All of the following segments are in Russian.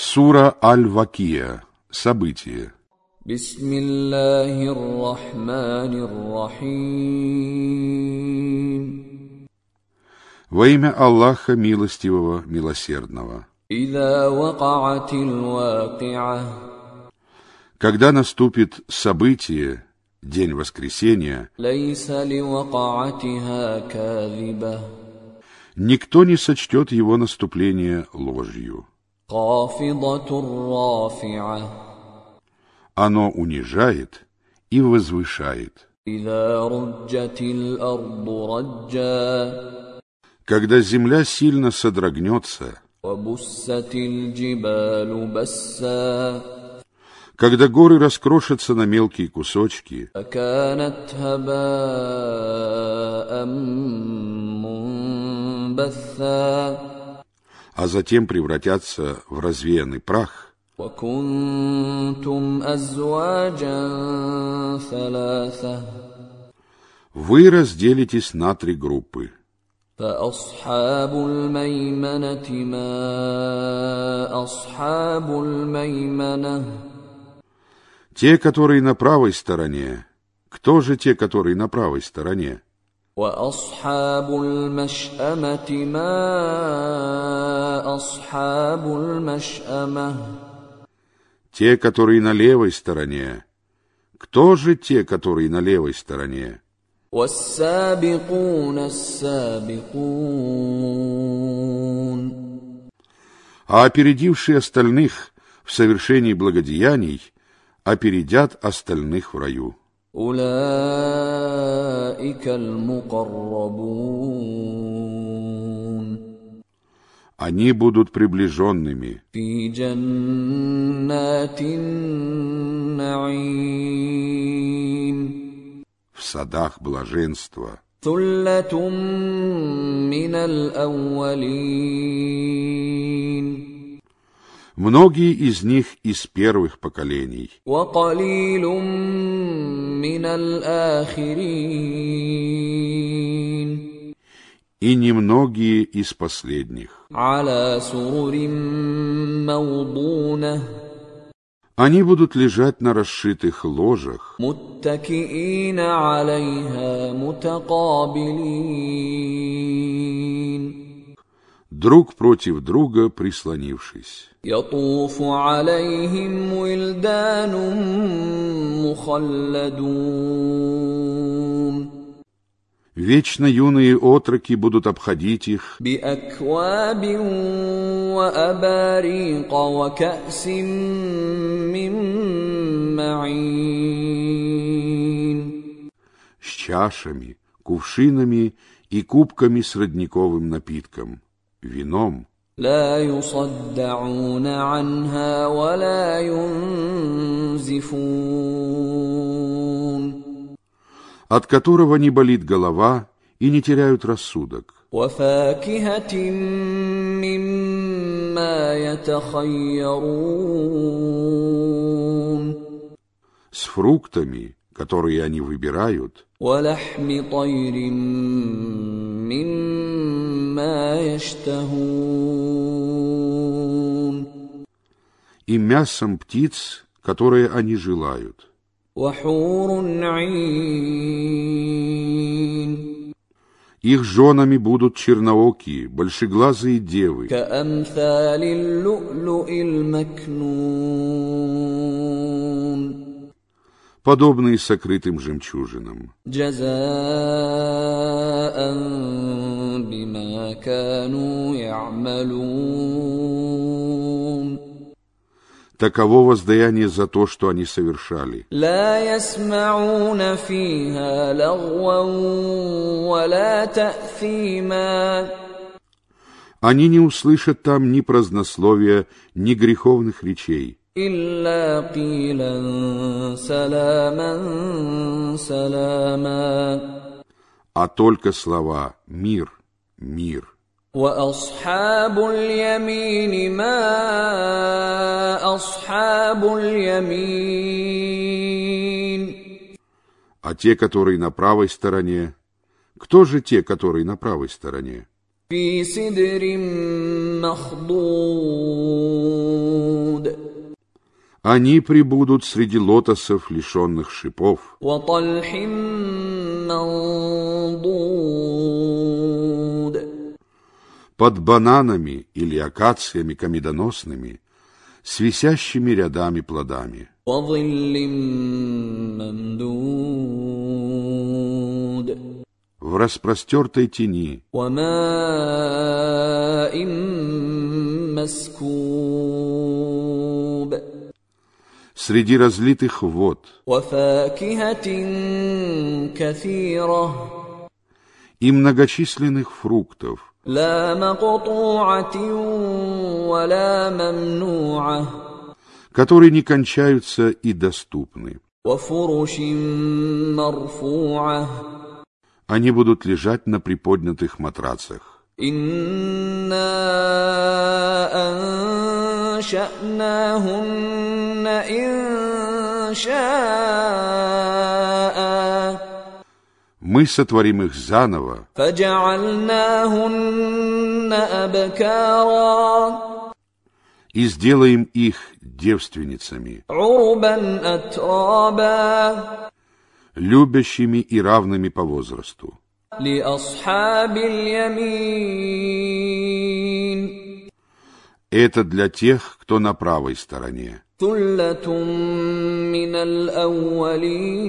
Сура Аль-Вакия. Событие. В Во имя Аллаха Милостивого, Милосердного. Когда наступит событие, день воскресения, никто не сочтет его наступление ложью. Оно унижает и возвышает. Когда земля сильно содрогнется, когда горы раскрошатся на мелкие кусочки, а затем превратятся в развеянный прах, وكنتم أزواجا ثلاثة вы разделитесь на три группы. فأصحاب الميمنة ما أصحاب الميمنة Те, которые на правой стороне. Кто же те, которые на правой стороне? وأصحاب المشأمة ما أصحاب المشأمة Те, которые на левой стороне. Кто же те, которые на левой стороне? والسابقون السابقون А опередившие остальных в совершении благодеяний опередят остальных в раю. Уляика аль-мукаррабун. Они будут приближенными. В садах блаженства. Многие из них из первых поколений من الآخرين и немногие из последних. على سرر موضونة Они будут лежать на расшитых ложах, متكئين عليها متقابلين друг против друга прислонившись. يطوف عليهم ولدان مخلدون Вечно юные отроки будут обходить их بأكواب وأباريق وكأس من معين с чашами, кувшинами и кубками с родниковым напитком, вином, لا يصدعون عنها ولا ينزفون от которого не болит голова и не теряют рассудок, وفاكهة مما يتخيرون с фруктами, которые они выбирают, – ولحم طير مما يشتهون и мясом птиц, которые они желают. وحور عين Их женами будут черноокие, большеглазые девы, كأمثال اللؤلؤ المكنون подобные сокрытым жемчужинам. Таково воздаяние за то, что они совершали. Они не услышат там ни празднословия, ни греховных речей. إلا قيلا سلاما سلاما а только слова «мир, мир». وأصحاب اليمين ما أصحاب اليمين А те, которые на правой стороне, кто же те, которые на правой стороне? في سدر مخضود Они прибудут среди лотосов, лишенных шипов, وطلح منضود под бананами или акациями комедоносными, с висящими рядами плодами, وظل ممدود в распростертой тени, وماء مسكوب среди разлитых вод. И многочисленных фруктов, которые не кончаются и доступны. Они будут лежать на приподнятых матрацах. إنا أنشأناهن إن شاء Мы сотворим их заново فجعلناهن أبكارا и сделаем их девственницами, عربا أترابا любящими и равными по возрасту. لأصحاب اليمين Это для тех, кто на правой стороне. ثلة من الأولين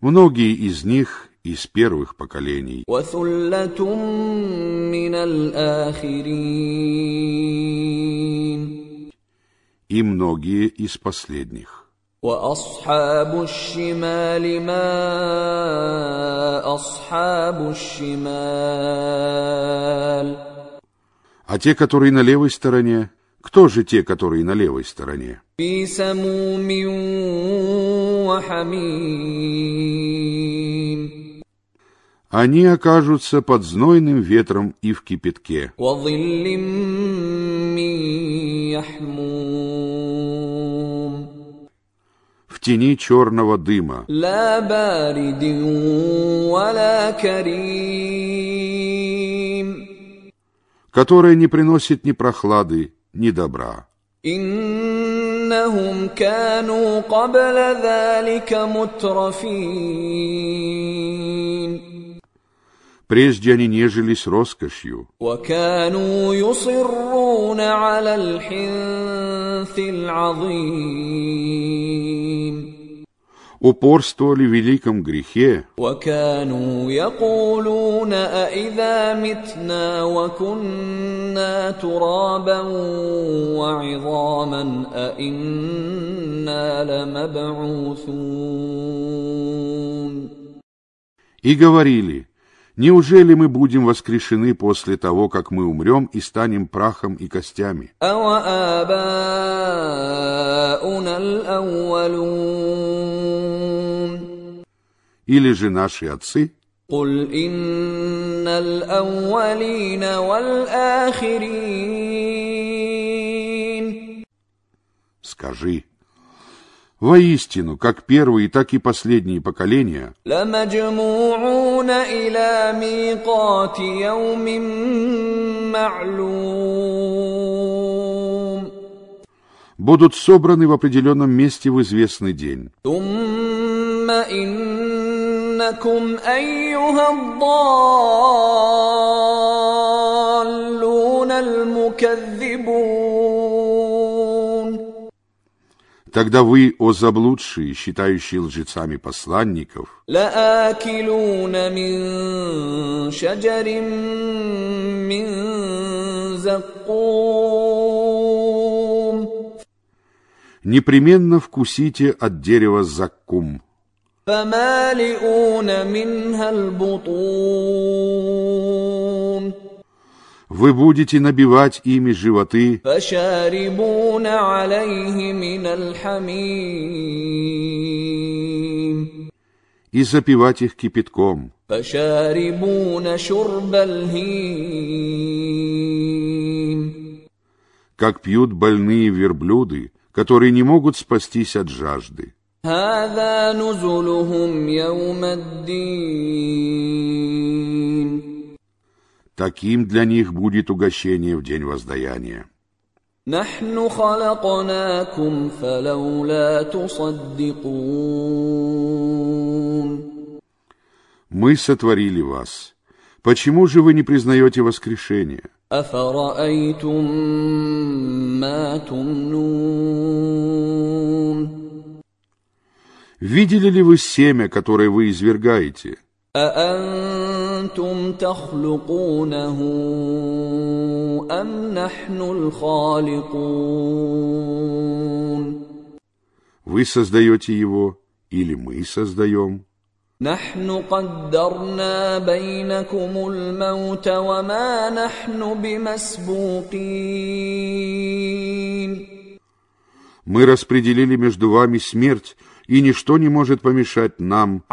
Многие из них из первых поколений, وثلة من الآخرين и многие из последних. وأصحاب الشمال ما أصحاب الشمال а те, которые на левой стороне, кто же те, которые на левой стороне? Они окажутся под знойным ветром и в кипятке. В тени черного дыма которая не приносит ни прохлады, ни добра. إنهم كانوا قبل ذلك مترفين Прежде они нежились роскошью, وكانوا يصرون على الحنث العظيم упорствовали в великом грехе. И говорили, Неужели мы будем воскрешены после того, как мы умрем и станем прахом и костями? أوآباؤنا الأولون Или же наши отцы?» قل إن الأولين والآخرين Скажи, воистину, как первые, так и последние поколения لمجموعون إلى ميقات يوم معلوم будут собраны в определенном месте в известный день. ثم إنكم أيها الضالون المكذبون Тогда вы, о заблудшие, считающие лжецами посланников, لآكلون من شجر من زقوم непременно вкусите от дерева заккум, فمالئون منها البطون вы будете набивать ими животы فشاربون عليه من الحميم и запивать их кипятком, فشاربون شرب الهيم как пьют больные верблюды, которые не могут спастись от жажды. هذا نزلهم يوم الدين Таким для них будет угощение в день воздаяния. نحن خلقناكم فلولا تصدقون Мы сотворили вас. Почему же вы не признаете воскрешение? أفرأيتم ما تمنون Видели ли вы семя, которое вы извергаете? أأنتم تخلقونه أم نحن الخالقون Вы создаете его или мы создаем? نحن قدرنا بينكم الموت وما نحن بمسبوقين Мы распределили между вами смерть, и ничто не может помешать нам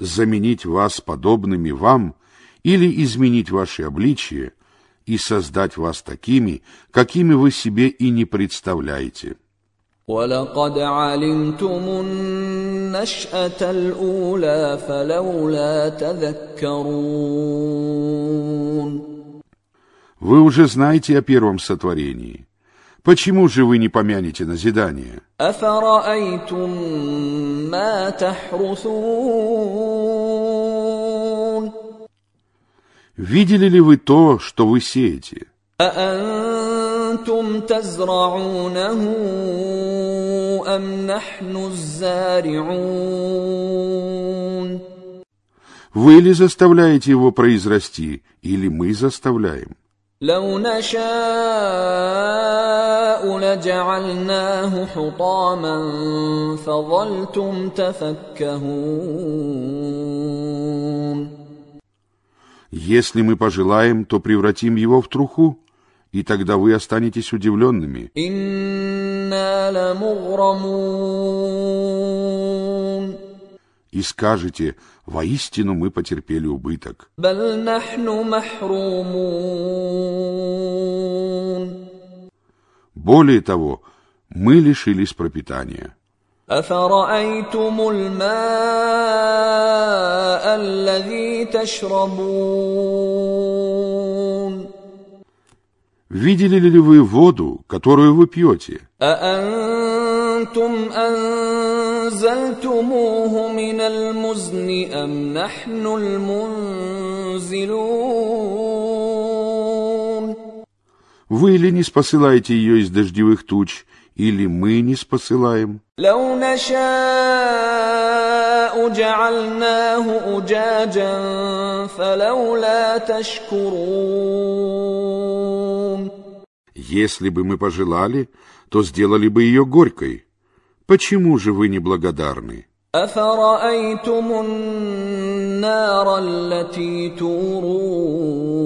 заменить вас подобными вам или изменить ваши обличия и создать вас такими, какими вы себе и не представляете. ولقد علمتم النشأة الأولى فلولا تذكرون Вы уже знаете о первом сотворении. Почему же вы не помянете назидание? أفرأيتم ما تحرثون Видели ли вы то, что вы сеете? أأنتم تزرعونه أم نحن الزارعون Вы ли заставляете его произрасти, или мы заставляем? لو نشاء لجعلناه حطاما فظلتم تفكهون Если мы пожелаем, то превратим его в труху, и тогда вы останетесь удивленными. إنا لمغرمون И скажете, воистину мы потерпели убыток. بل نحن محرومون Более того, мы лишились пропитания. أفرأيتم الماء الذي تشربون Видели ли вы воду, которую вы пьете? أأنتم أنزلتموه من المزن أم نحن المنزلون Вы ли не спосылаете ее из дождевых туч, или мы не спосылаем? لو نشاء جعلناه أجاجا فلولا تشكرون Если бы мы пожелали, то сделали бы ее горькой. Почему же вы не благодарны? أفرأيتم النار التي تورون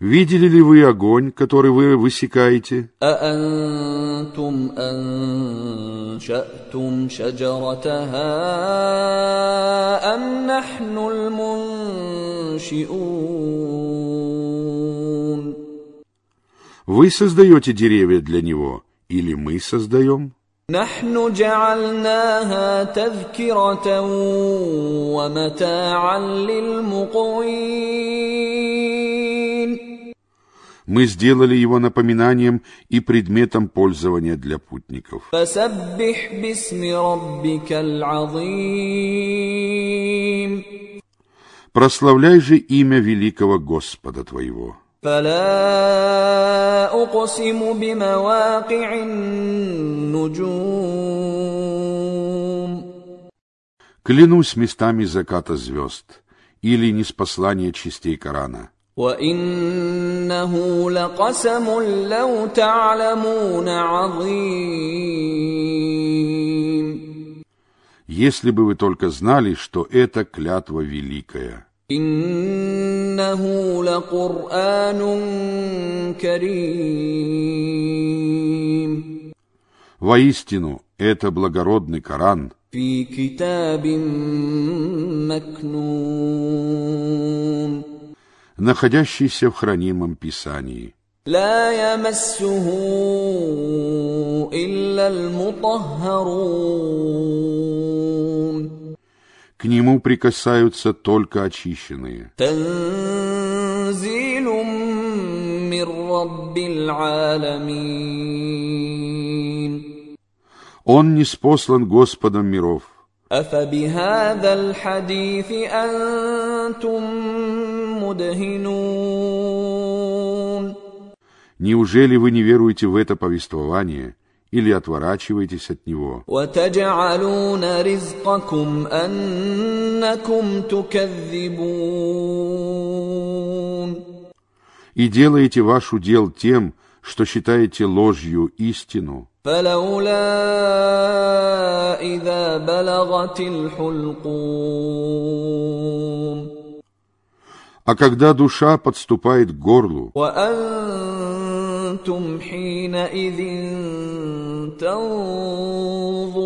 Видели ли вы огонь, который вы высекаете? أأنتم أنشأتم شجرتها أم نحن المنشئون Вы создаете деревья для него, или мы создаем? نحن جعلناها تذكرة ومتاعا للمقوين Мы сделали его напоминанием и предметом пользования для путников. فسبح باسم ربك العظيم Прославляй же имя великого Господа твоего. فلا أقسم بمواقع النجوم Клянусь местами заката звезд, или неспослание частей Корана. وإنه لقسم لو تعلمون عظيم Если бы вы только знали, что это клятва великая. إنه لقرآن كريم Воистину, это благородный Коран, في كتاب مكنون находящийся в хранимом Писании. لا يمسه الا المطهرون К нему прикасаются только очищенные. تنزيل من رب العالمين Он не спослан Господом миров. افبهذا الحديث انتم مدهنون Неужели вы не веруете в это повествование или отворачиваетесь от него. И делаете ваш удел тем, что считаете ложью истину. А когда душа подступает к горлу, تنظرون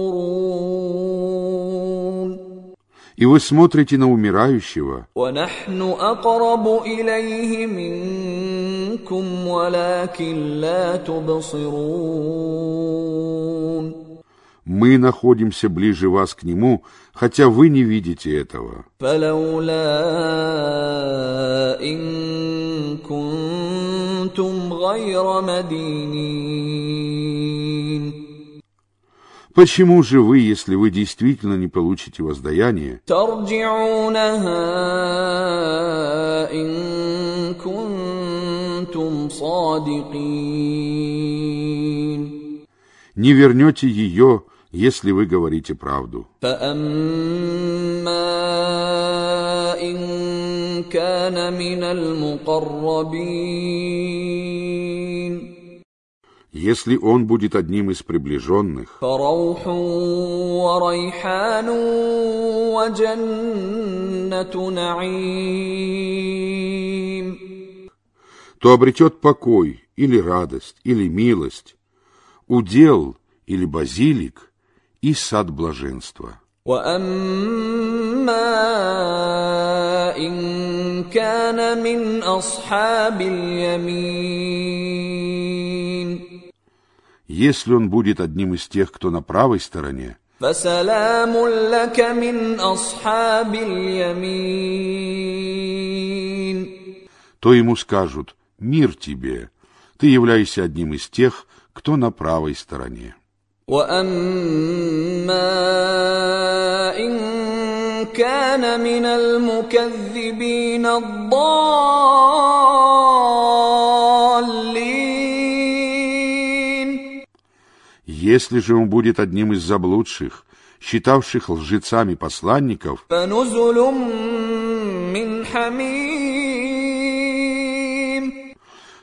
и вы смотрите на умирающего, ونحن اقرب اليه منكم ولكن لا تبصرون мы находимся ближе вас к нему, хотя вы не видите этого. فلولا ان كنتم غير مدينين Почему же вы, если вы действительно не получите воздаяние, ترجعونها ان كنتم صادقين не вернете ее, если вы говорите правду? فاما ان كان من المقربين Если он будет одним из приближенных, فروح وريحان وجنه نعيم то обретет покой или радость, или милость, удел или базилик и сад блаженства. واما ان كان من اصحاب اليمين Если он будет одним из тех, кто на правой стороне, فسلام لك من اصحاب اليمين то ему скажут «Мир тебе, ты являешься одним из тех, кто на правой стороне». واما ان كان من المكذبين الضالين Если же он будет одним из заблудших, считавших лжецами посланников, فنزل من حميم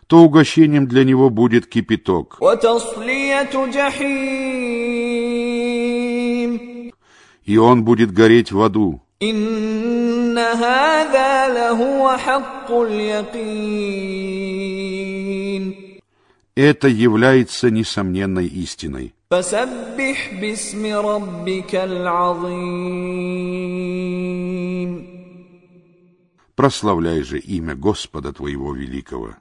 то угощением для него будет кипяток, وتصليه جحيم и он будет гореть в аду. ان هذا لهو حق اليقين это является несомненной истиной. Прославляй же имя Господа твоего великого.